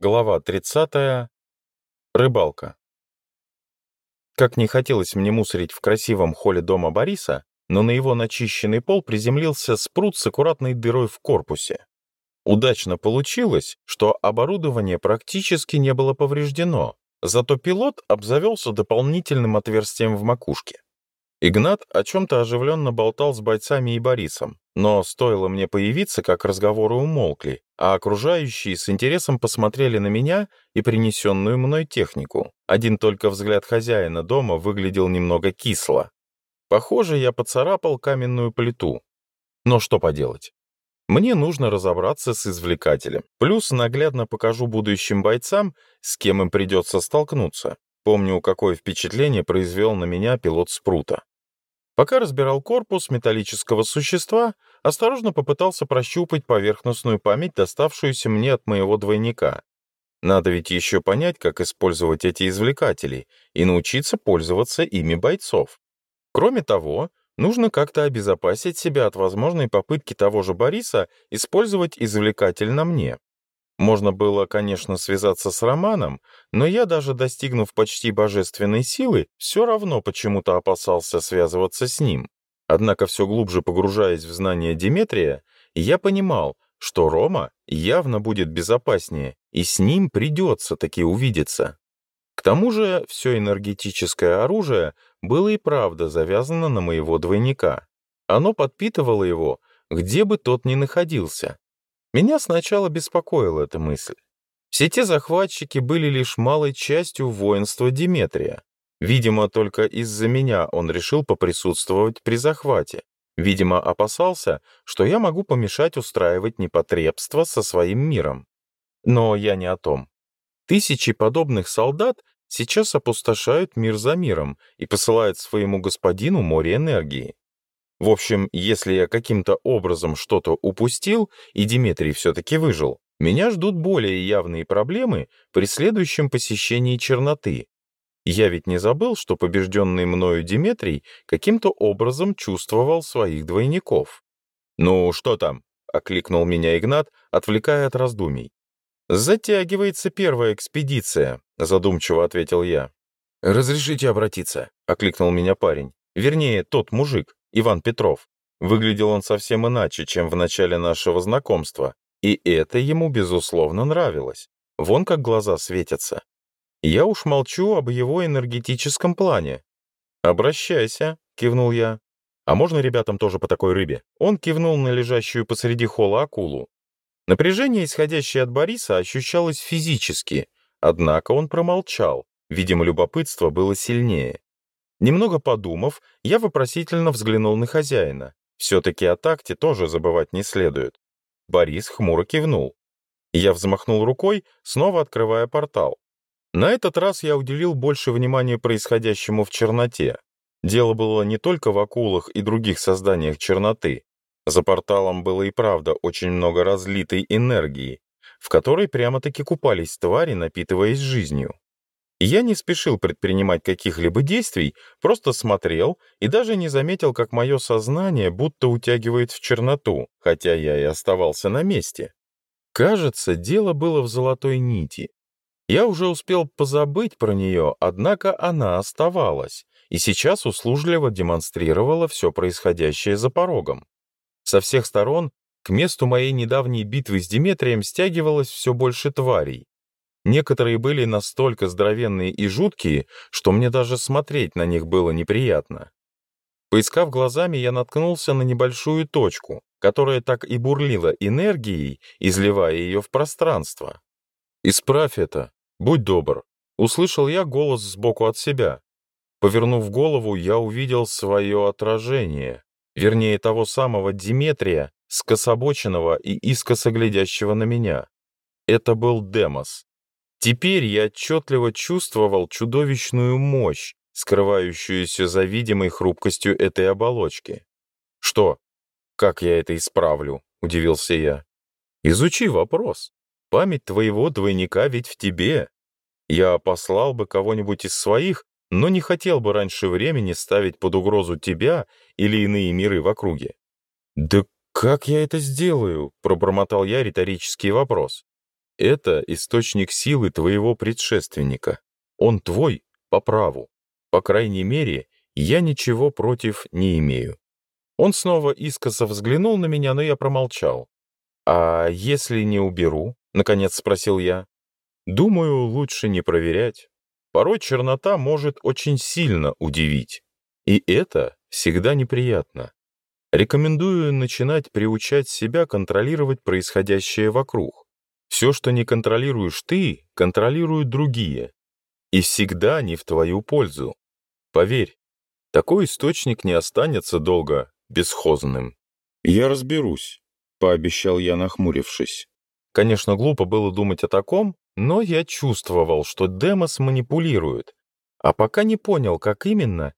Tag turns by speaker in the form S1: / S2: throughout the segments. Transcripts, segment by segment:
S1: Глава 30. Рыбалка. Как не хотелось мне мусорить в красивом холле дома Бориса, но на его начищенный пол приземлился спрут с аккуратной дырой в корпусе. Удачно получилось, что оборудование практически не было повреждено, зато пилот обзавелся дополнительным отверстием в макушке. Игнат о чем-то оживленно болтал с бойцами и Борисом, но стоило мне появиться, как разговоры умолкли, а окружающие с интересом посмотрели на меня и принесенную мной технику. Один только взгляд хозяина дома выглядел немного кисло. Похоже, я поцарапал каменную плиту. Но что поделать? Мне нужно разобраться с извлекателем. Плюс наглядно покажу будущим бойцам, с кем им придется столкнуться. Помню, какое впечатление произвел на меня пилот спрута. Пока разбирал корпус металлического существа, осторожно попытался прощупать поверхностную память, доставшуюся мне от моего двойника. Надо ведь еще понять, как использовать эти извлекатели и научиться пользоваться ими бойцов. Кроме того, нужно как-то обезопасить себя от возможной попытки того же Бориса использовать извлекатель на мне. Можно было, конечно, связаться с Романом, но я, даже достигнув почти божественной силы, все равно почему-то опасался связываться с ним. Однако все глубже погружаясь в знания Диметрия, я понимал, что Рома явно будет безопаснее, и с ним придется таки увидеться. К тому же все энергетическое оружие было и правда завязано на моего двойника. Оно подпитывало его, где бы тот ни находился, меня сначала беспокоила эта мысль. Все те захватчики были лишь малой частью воинства Диметрия. Видимо, только из-за меня он решил поприсутствовать при захвате. Видимо, опасался, что я могу помешать устраивать непотребство со своим миром. Но я не о том. Тысячи подобных солдат сейчас опустошают мир за миром и посылают своему господину море энергии. В общем, если я каким-то образом что-то упустил, и Дмитрий все-таки выжил, меня ждут более явные проблемы при следующем посещении черноты. Я ведь не забыл, что побежденный мною Дмитрий каким-то образом чувствовал своих двойников. «Ну, что там?» — окликнул меня Игнат, отвлекая от раздумий. «Затягивается первая экспедиция», — задумчиво ответил я. «Разрешите обратиться», — окликнул меня парень. «Вернее, тот мужик». Иван Петров. Выглядел он совсем иначе, чем в начале нашего знакомства, и это ему, безусловно, нравилось. Вон как глаза светятся. Я уж молчу об его энергетическом плане. «Обращайся», — кивнул я. «А можно ребятам тоже по такой рыбе?» Он кивнул на лежащую посреди холла акулу. Напряжение, исходящее от Бориса, ощущалось физически, однако он промолчал. Видимо, любопытство было сильнее. Немного подумав, я вопросительно взглянул на хозяина. Все-таки о такте тоже забывать не следует. Борис хмуро кивнул. Я взмахнул рукой, снова открывая портал. На этот раз я уделил больше внимания происходящему в черноте. Дело было не только в акулах и других созданиях черноты. За порталом было и правда очень много разлитой энергии, в которой прямо-таки купались твари, напитываясь жизнью. Я не спешил предпринимать каких-либо действий, просто смотрел и даже не заметил, как мое сознание будто утягивает в черноту, хотя я и оставался на месте. Кажется, дело было в золотой нити. Я уже успел позабыть про нее, однако она оставалась, и сейчас услужливо демонстрировала все происходящее за порогом. Со всех сторон к месту моей недавней битвы с Диметрием стягивалось все больше тварей, Некоторые были настолько здоровенные и жуткие, что мне даже смотреть на них было неприятно. Поискав глазами, я наткнулся на небольшую точку, которая так и бурлила энергией, изливая ее в пространство. «Исправь это! Будь добр!» — услышал я голос сбоку от себя. Повернув голову, я увидел свое отражение, вернее того самого Диметрия, скособоченного и искосоглядящего на меня. Это был Демос. Теперь я отчетливо чувствовал чудовищную мощь, скрывающуюся за видимой хрупкостью этой оболочки. «Что? Как я это исправлю?» — удивился я. «Изучи вопрос. Память твоего двойника ведь в тебе. Я послал бы кого-нибудь из своих, но не хотел бы раньше времени ставить под угрозу тебя или иные миры в округе». «Да как я это сделаю?» — пробормотал я риторический вопрос. Это источник силы твоего предшественника. Он твой по праву. По крайней мере, я ничего против не имею. Он снова искоса взглянул на меня, но я промолчал. «А если не уберу?» — наконец спросил я. «Думаю, лучше не проверять. Порой чернота может очень сильно удивить. И это всегда неприятно. Рекомендую начинать приучать себя контролировать происходящее вокруг. Все, что не контролируешь ты, контролируют другие. И всегда не в твою пользу. Поверь, такой источник не останется долго бесхозным. «Я разберусь», — пообещал я, нахмурившись. Конечно, глупо было думать о таком, но я чувствовал, что Демос манипулирует. А пока не понял, как именно,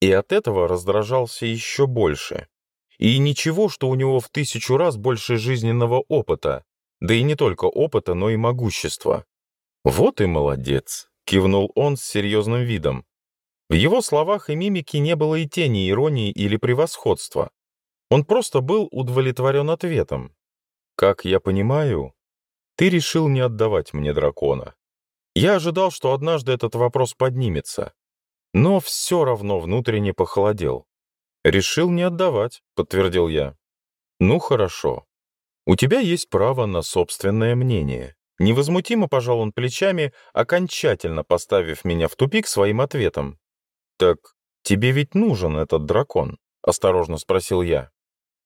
S1: и от этого раздражался еще больше. И ничего, что у него в тысячу раз больше жизненного опыта. Да и не только опыта, но и могущества. «Вот и молодец!» — кивнул он с серьезным видом. В его словах и мимике не было и тени иронии или превосходства. Он просто был удовлетворен ответом. «Как я понимаю, ты решил не отдавать мне дракона. Я ожидал, что однажды этот вопрос поднимется. Но все равно внутренне похолодел. «Решил не отдавать», — подтвердил я. «Ну хорошо. У тебя есть право на собственное мнение. Невозмутимо пожал он плечами, окончательно поставив меня в тупик своим ответом. «Так тебе ведь нужен этот дракон?» — осторожно спросил я.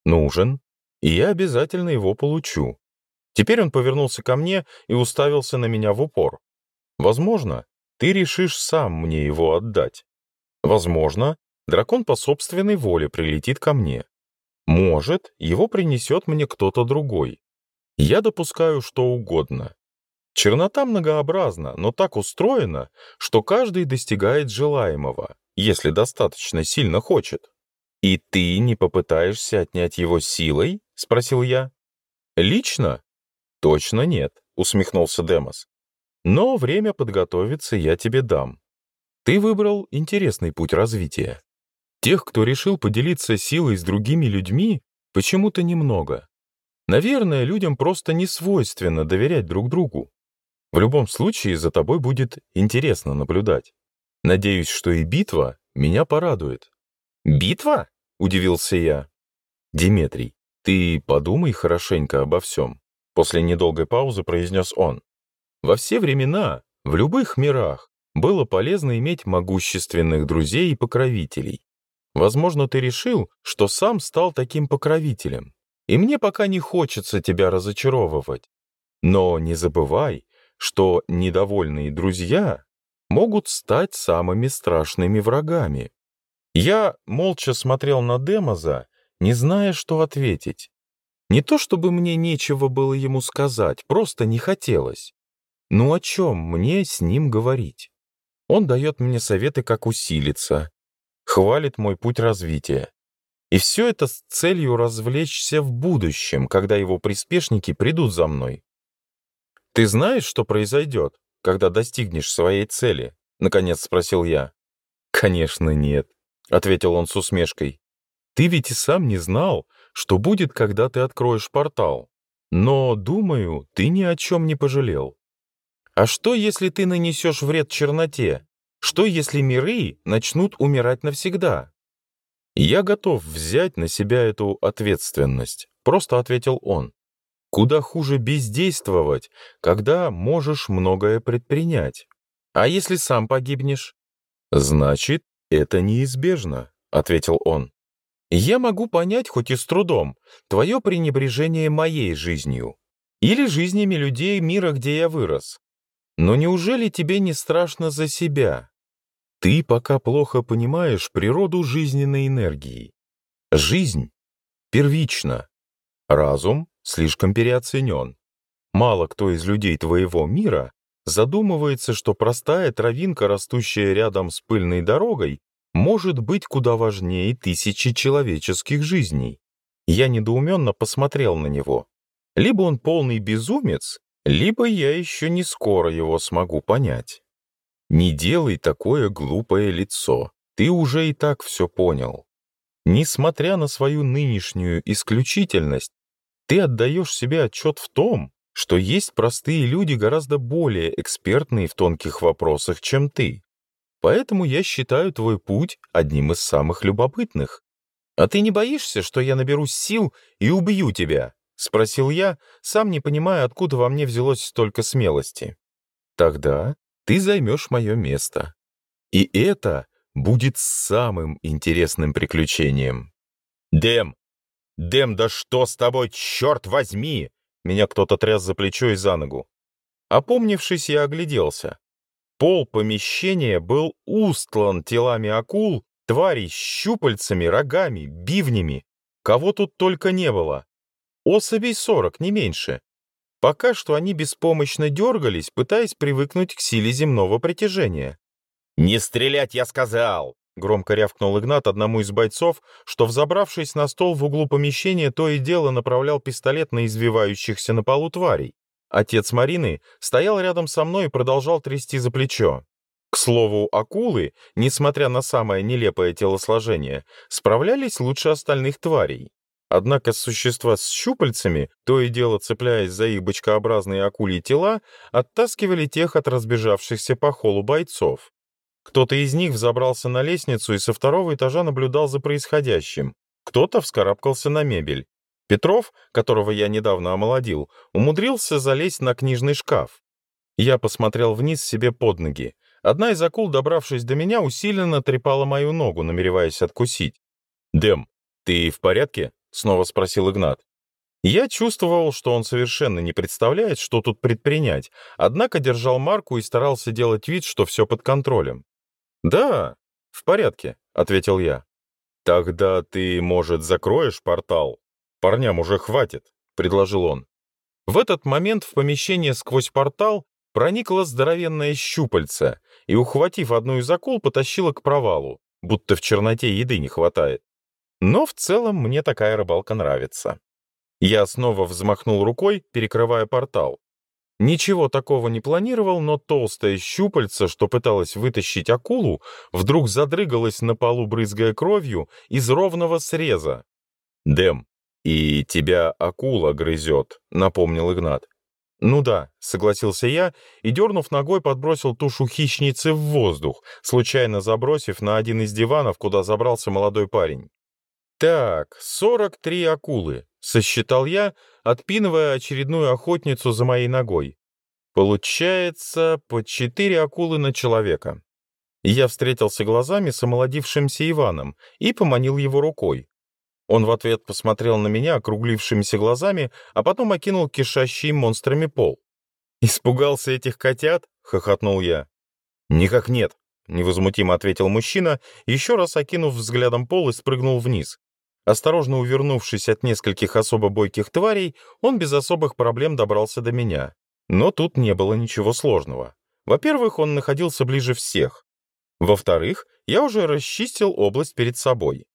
S1: «Нужен. И я обязательно его получу». Теперь он повернулся ко мне и уставился на меня в упор. «Возможно, ты решишь сам мне его отдать. Возможно, дракон по собственной воле прилетит ко мне. Может, его принесет мне кто-то другой. Я допускаю что угодно. Чернота многообразна, но так устроена, что каждый достигает желаемого, если достаточно сильно хочет. «И ты не попытаешься отнять его силой?» — спросил я. «Лично?» «Точно нет», — усмехнулся Демос. «Но время подготовиться я тебе дам. Ты выбрал интересный путь развития. Тех, кто решил поделиться силой с другими людьми, почему-то немного. Наверное, людям просто не свойственно доверять друг другу. В любом случае, за тобой будет интересно наблюдать. Надеюсь, что и битва меня порадует. «Битва?» — удивился я. «Диметрий, ты подумай хорошенько обо всем», — после недолгой паузы произнес он. «Во все времена, в любых мирах, было полезно иметь могущественных друзей и покровителей. Возможно, ты решил, что сам стал таким покровителем, и мне пока не хочется тебя разочаровывать. Но не забывай, что недовольные друзья могут стать самыми страшными врагами. Я молча смотрел на Демоза, не зная, что ответить. Не то чтобы мне нечего было ему сказать, просто не хотелось. Ну о чем мне с ним говорить? Он дает мне советы, как усилиться, хвалит мой путь развития. И все это с целью развлечься в будущем, когда его приспешники придут за мной. «Ты знаешь, что произойдет, когда достигнешь своей цели?» — наконец спросил я. «Конечно нет», — ответил он с усмешкой. «Ты ведь и сам не знал, что будет, когда ты откроешь портал. Но, думаю, ты ни о чем не пожалел. А что, если ты нанесешь вред черноте, что если миры начнут умирать навсегда? Я готов взять на себя эту ответственность, просто ответил он. Куда хуже бездействовать, когда можешь многое предпринять. А если сам погибнешь? Значит, это неизбежно, ответил он. Я могу понять, хоть и с трудом, твое пренебрежение моей жизнью или жизнями людей мира, где я вырос. Но неужели тебе не страшно за себя? Ты пока плохо понимаешь природу жизненной энергии. Жизнь первична. Разум слишком переоценен. Мало кто из людей твоего мира задумывается, что простая травинка, растущая рядом с пыльной дорогой, может быть куда важнее тысячи человеческих жизней. Я недоуменно посмотрел на него. Либо он полный безумец, либо я еще не скоро его смогу понять. Не делай такое глупое лицо, ты уже и так все понял. Несмотря на свою нынешнюю исключительность, ты отдаешь себе отчет в том, что есть простые люди гораздо более экспертные в тонких вопросах, чем ты. Поэтому я считаю твой путь одним из самых любопытных. А ты не боишься, что я наберу сил и убью тебя?» — спросил я, сам не понимая, откуда во мне взялось столько смелости. «Тогда ты займешь мое место. И это будет самым интересным приключением». «Дэм! Дэм, да что с тобой, черт возьми!» Меня кто-то тряс за плечо и за ногу. Опомнившись, я огляделся. Пол помещения был устлан телами акул, тварей, щупальцами, рогами, бивнями. Кого тут только не было особей сорок, не меньше. Пока что они беспомощно дергались, пытаясь привыкнуть к силе земного притяжения. «Не стрелять, я сказал!» — громко рявкнул Игнат одному из бойцов, что, взобравшись на стол в углу помещения, то и дело направлял пистолет на извивающихся на полу тварей. Отец Марины стоял рядом со мной и продолжал трясти за плечо. К слову, акулы, несмотря на самое нелепое телосложение, справлялись лучше остальных тварей. Однако существа с щупальцами, то и дело цепляясь за их бычкообразные акульи тела, оттаскивали тех от разбежавшихся по холу бойцов. Кто-то из них взобрался на лестницу и со второго этажа наблюдал за происходящим. Кто-то вскарабкался на мебель. Петров, которого я недавно омолодил, умудрился залезть на книжный шкаф. Я посмотрел вниз себе под ноги. Одна из акул, добравшись до меня, усиленно трепала мою ногу, намереваясь откусить. «Дэм, ты в порядке?» — снова спросил Игнат. Я чувствовал, что он совершенно не представляет, что тут предпринять, однако держал марку и старался делать вид, что все под контролем. «Да, в порядке», — ответил я. «Тогда ты, может, закроешь портал? Парням уже хватит», — предложил он. В этот момент в помещение сквозь портал проникла здоровенная щупальца и, ухватив одну из акул, потащила к провалу, будто в черноте еды не хватает. Но в целом мне такая рыбалка нравится. Я снова взмахнул рукой, перекрывая портал. Ничего такого не планировал, но толстая щупальца, что пыталась вытащить акулу, вдруг задрыгалась на полу, брызгая кровью, из ровного среза. «Дэм, и тебя акула грызет», — напомнил Игнат. «Ну да», — согласился я и, дернув ногой, подбросил тушу хищницы в воздух, случайно забросив на один из диванов, куда забрался молодой парень. Так, 43 акулы, сосчитал я, отпинывая очередную охотницу за моей ногой. Получается, по четыре акулы на человека. Я встретился глазами с омолодившимся Иваном и поманил его рукой. Он в ответ посмотрел на меня округлившимися глазами, а потом окинул кишащий монстрами пол. «Испугался этих котят?» — хохотнул я. «Никак нет», — невозмутимо ответил мужчина, еще раз окинув взглядом пол и спрыгнул вниз. Осторожно увернувшись от нескольких особо бойких тварей, он без особых проблем добрался до меня. Но тут не было ничего сложного. Во-первых, он находился ближе всех. Во-вторых, я уже расчистил область перед собой.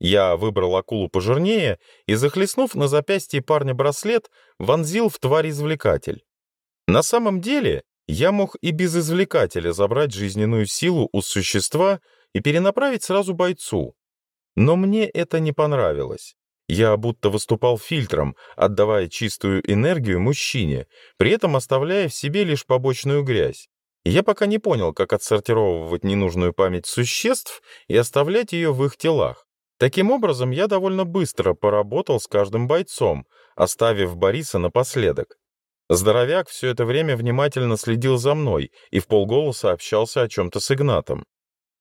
S1: Я выбрал акулу пожирнее и, захлестнув на запястье парня браслет, вонзил в тварь извлекатель. На самом деле, я мог и без извлекателя забрать жизненную силу у существа и перенаправить сразу бойцу, но мне это не понравилось. Я будто выступал фильтром, отдавая чистую энергию мужчине, при этом оставляя в себе лишь побочную грязь. Я пока не понял, как отсортировывать ненужную память существ и оставлять ее в их телах. Таким образом, я довольно быстро поработал с каждым бойцом, оставив Бориса напоследок. Здоровяк все это время внимательно следил за мной и в полголоса общался о чем-то с Игнатом.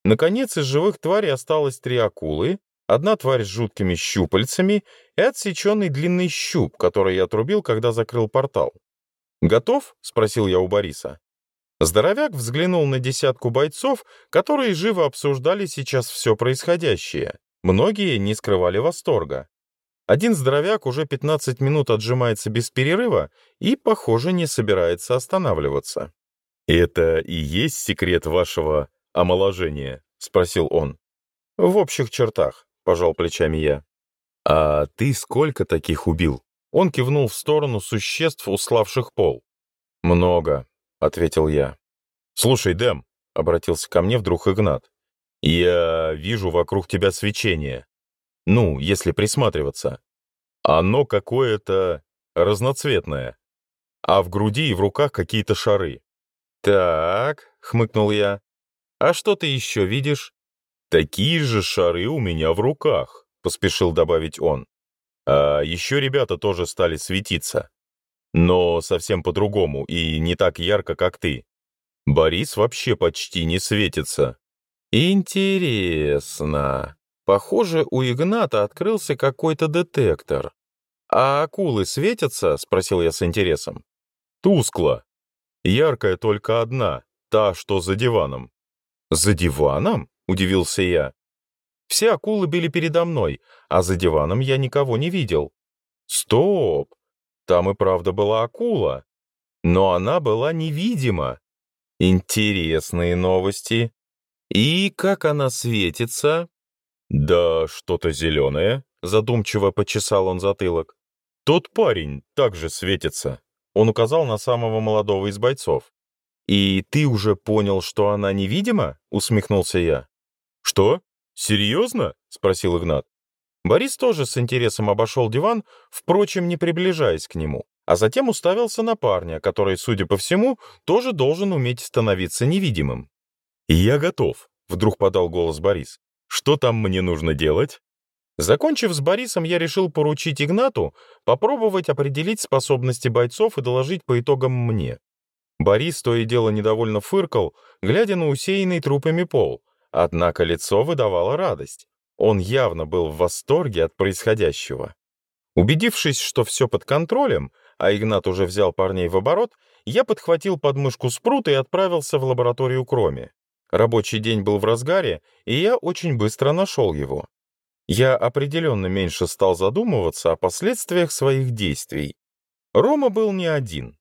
S1: Наконец, из живых тварей осталось три акулы, одна тварь с жуткими щупальцами и отсеченный длинный щуп, который я отрубил, когда закрыл портал. «Готов?» — спросил я у Бориса. Здоровяк взглянул на десятку бойцов, которые живо обсуждали сейчас все происходящее. Многие не скрывали восторга. Один здоровяк уже 15 минут отжимается без перерыва и, похоже, не собирается останавливаться. «Это и есть секрет вашего омоложение?» — спросил он. «В общих чертах», — пожал плечами я. «А ты сколько таких убил?» Он кивнул в сторону существ, уславших пол. «Много», — ответил я. «Слушай, Дэм», — обратился ко мне вдруг Игнат, — «я вижу вокруг тебя свечение. Ну, если присматриваться. Оно какое-то разноцветное. А в груди и в руках какие-то шары». «Так», — хмыкнул я, а что ты еще видишь?» «Такие же шары у меня в руках», — поспешил добавить он. «А еще ребята тоже стали светиться. Но совсем по-другому и не так ярко, как ты. Борис вообще почти не светится». «Интересно. Похоже, у Игната открылся какой-то детектор. А акулы светятся?» — спросил я с интересом. «Тускло. Яркая только одна, та, что за диваном. «За диваном?» — удивился я. «Все акулы были передо мной, а за диваном я никого не видел». «Стоп! Там и правда была акула. Но она была невидима. Интересные новости. И как она светится?» «Да что-то зеленое», — задумчиво почесал он затылок. «Тот парень также светится». Он указал на самого молодого из бойцов. «И ты уже понял, что она невидима?» — усмехнулся я. «Что? Серьезно?» — спросил Игнат. Борис тоже с интересом обошел диван, впрочем, не приближаясь к нему, а затем уставился на парня, который, судя по всему, тоже должен уметь становиться невидимым. «Я готов», — вдруг подал голос Борис. «Что там мне нужно делать?» Закончив с Борисом, я решил поручить Игнату попробовать определить способности бойцов и доложить по итогам мне. Борис то и дело недовольно фыркал, глядя на усеянный трупами пол, однако лицо выдавало радость. Он явно был в восторге от происходящего. Убедившись, что все под контролем, а Игнат уже взял парней в оборот, я подхватил подмышку спрут и отправился в лабораторию Кроме. Рабочий день был в разгаре, и я очень быстро нашел его. Я определенно меньше стал задумываться о последствиях своих действий. Рома был не один.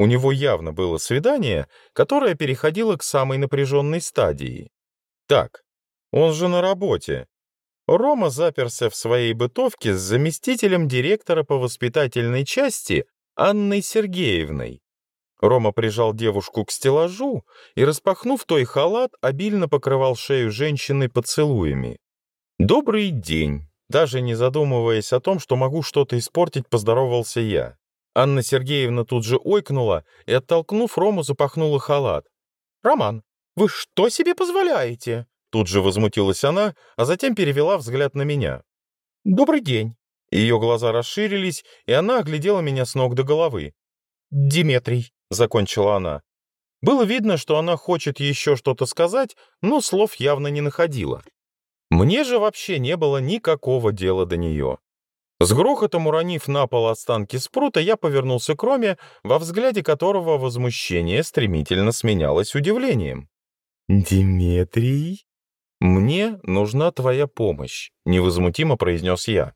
S1: У него явно было свидание, которое переходило к самой напряженной стадии. Так, он же на работе. Рома заперся в своей бытовке с заместителем директора по воспитательной части Анной Сергеевной. Рома прижал девушку к стеллажу и, распахнув той халат, обильно покрывал шею женщины поцелуями. «Добрый день!» Даже не задумываясь о том, что могу что-то испортить, поздоровался я. Анна Сергеевна тут же ойкнула и, оттолкнув Рому, запахнула халат. «Роман, вы что себе позволяете?» Тут же возмутилась она, а затем перевела взгляд на меня. «Добрый день». Ее глаза расширились, и она оглядела меня с ног до головы. «Диметрий», — закончила она. Было видно, что она хочет еще что-то сказать, но слов явно не находила. Мне же вообще не было никакого дела до нее. С грохотом уронив на пол останки спрута, я повернулся к Роме, во взгляде которого возмущение стремительно сменялось удивлением. «Диметрий?» «Мне нужна твоя помощь», — невозмутимо произнес я.